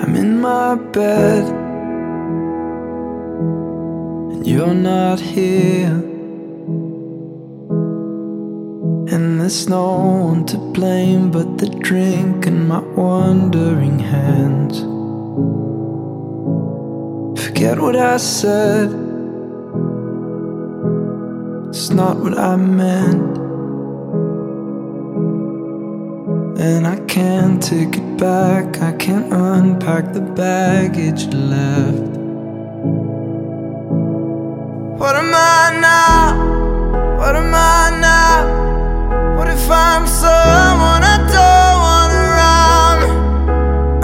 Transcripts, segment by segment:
I'm in my bed, and you're not here. And there's no one to blame but the drink and my wandering hands. Forget what I said, it's not what I meant. And I can't take it back, I can't unpack the baggage left. What am I now? What am I now? What if I'm someone I don't want around?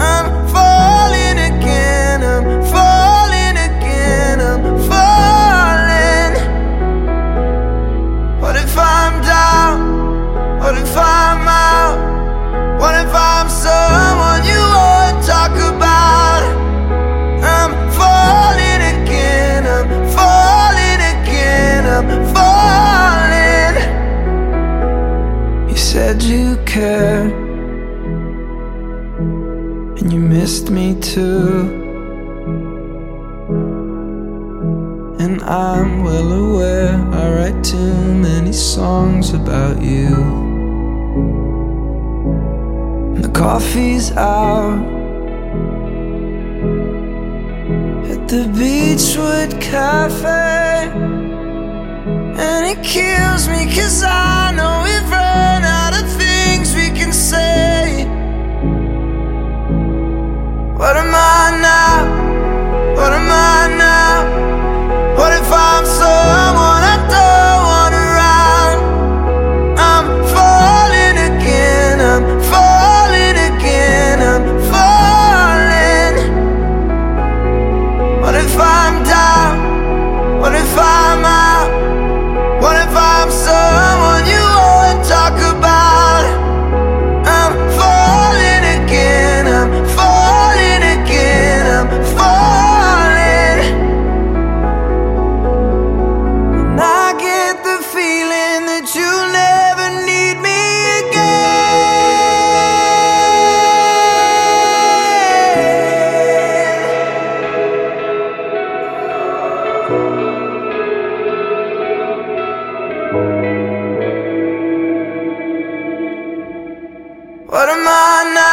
I'm falling again, I'm falling again, I'm falling. What if I'm down? What if I'm said you cared, and you missed me too. And I'm well aware I write too many songs about you. The coffee's out at the Beachwood Cafe, and it kills me cause I know we've run I'm? What if I'm someone you talk about? I'm falling again, I'm falling again, I'm falling. And I get the feeling that you'll never need me again. What am I now?